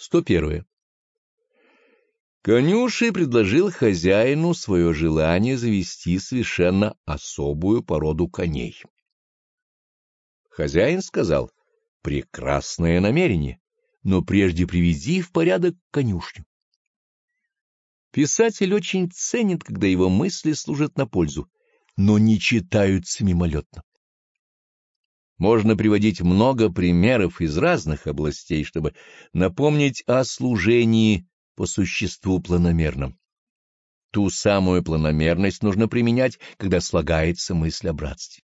101. Конюший предложил хозяину свое желание завести совершенно особую породу коней. Хозяин сказал, прекрасное намерение, но прежде приведи в порядок конюшню. Писатель очень ценит, когда его мысли служат на пользу, но не читаются мимолетно. Можно приводить много примеров из разных областей, чтобы напомнить о служении по существу планомерном. Ту самую планомерность нужно применять, когда слагается мысль о братстве.